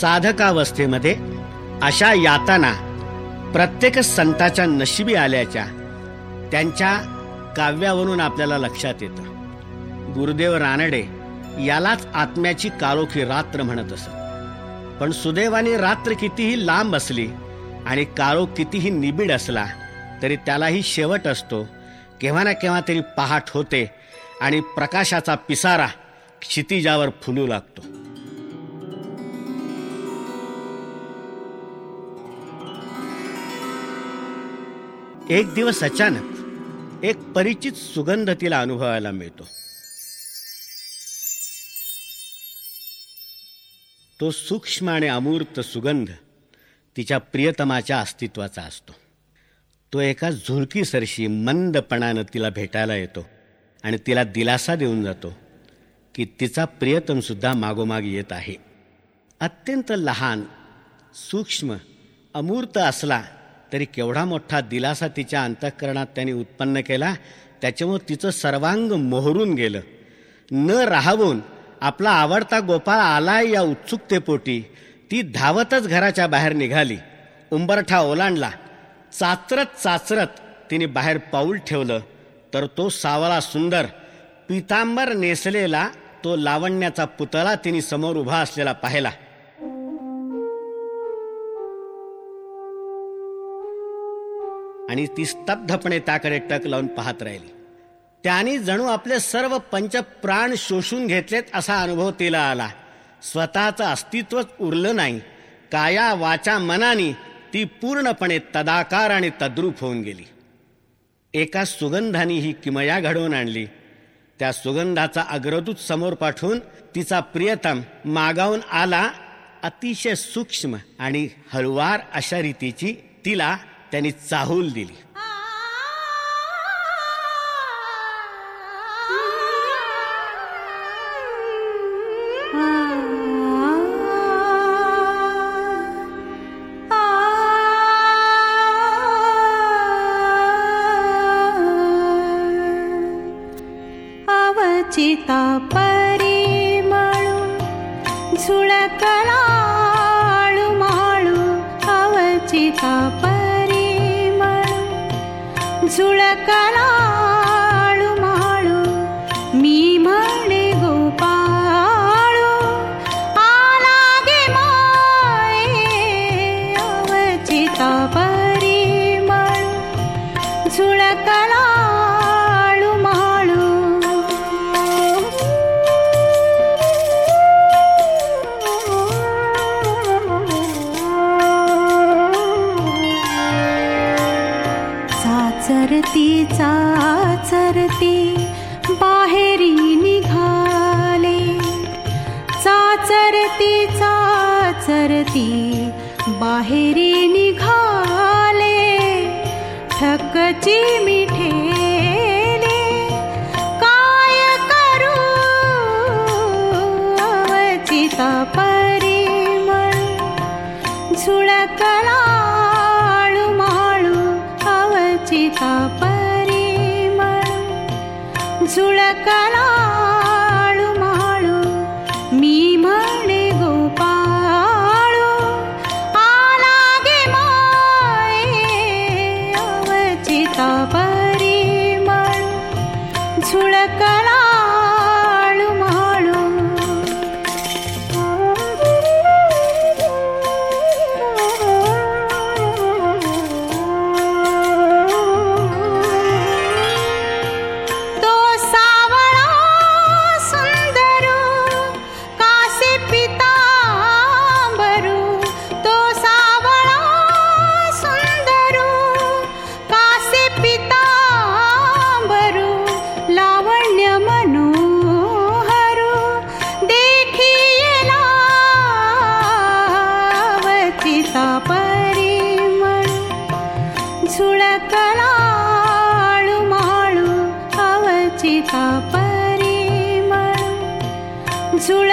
साधकावस्थेमध्ये अशा यातना प्रत्येक संताच्या नशिबी आल्याच्या त्यांच्या काव्यावरून आपल्याला लक्षात येतं. गुरुदेव रानडे यालाच आत्म्याची काळोखी रात्र म्हणत असत. पण सुदैवाने रात्र कितीही लांब असली आणि काळोख कितीही निबिड असला तरी त्यालाही शेवट असतो. केव्हा ना केव्हा तरी पहाट होते आणि प्रकाशाचा पिसारा क्षितिजावर फुलू लागतो. एक दिवस अचानक एक परिचित सुगंध तिला अनुभवायला मिळतो. तो सूक्ष्म आणि अमूर्त सुगंध तिच्या प्रियतमाच्या अस्तित्वाचा असतो. तो एका झुळकीसरशी मंदपणानं तिला भेटायला येतो आणि तिला दिलासा देऊन जातो की तिचा प्रियतमसुद्धा मागोमाग येत आहे. अत्यंत लहान सूक्ष्म अमूर्त असला तरी केवढा मोठा दिलासा तिच्या अंतःकरणात त्यांनी उत्पन्न केला त्याच्यामुळं तिचं सर्वांग मोहरून गेलं. न राहून आपला आवडता गोपाळ आलाय या उत्सुकतेपोटी. ती धावतच घराच्या बाहेर निघाली. उंबरठा ओलांडला. चाचरत चाचरत तिने बाहेर पाऊल ठेवलं तर तो सावळा सुंदर पितांबर नेसलेला तो लावण्याचा पुतळा तिने समोर उभा असलेला पाहिला. आणि ती स्तब्धपणे त्याकडे टक लावून पाहत राहिली. त्याने जणू आपले सर्व पंच प्राण शोषून घेतलेत असा अनुभव तिला आला. स्वतःचं अस्तित्वच उरलं नाही. काया वाचा मनानी ती पूर्णपणे तदाकार आणि तद्रूप होऊन गेली. एका सुगंधाने ही किमया घडवून आणली. त्या सुगंधाचा अग्रदूत समोर पाठवून तिचा प्रियतम मागावून आला अतिशय सूक्ष्म आणि हळवार अशा रीतीची तिला त्यांनी चाहूल दिली. चाचरती बाहेरी निघाले ठकची मिठेले. काय करू अवचिता परिमळ? झुळकलाळु माळु अवचिता परिमळ? झुळकलाळु छुणकला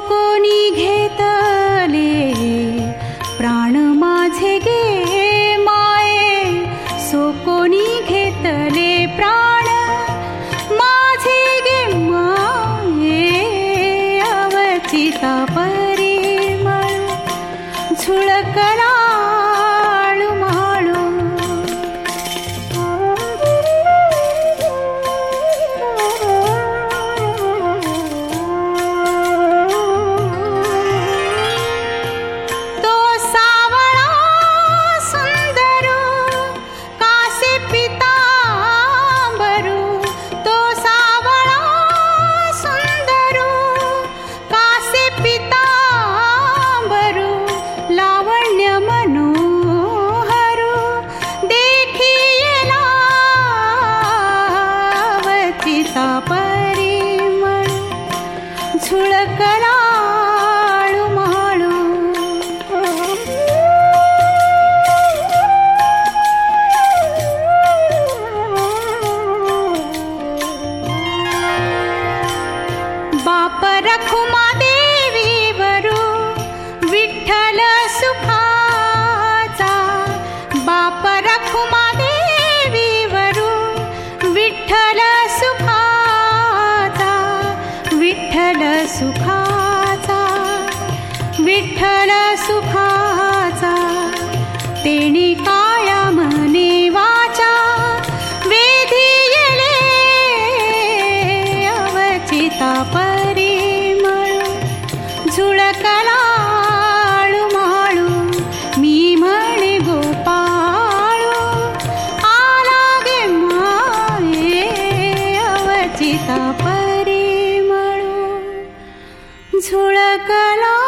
को निघेत वरू विठ्ठल सुखाचा बाप रखुमा देवी वरू विठ्ठल सुखाचा विठ्ठल सुखाचा विठ्ठल परि मो झुळकला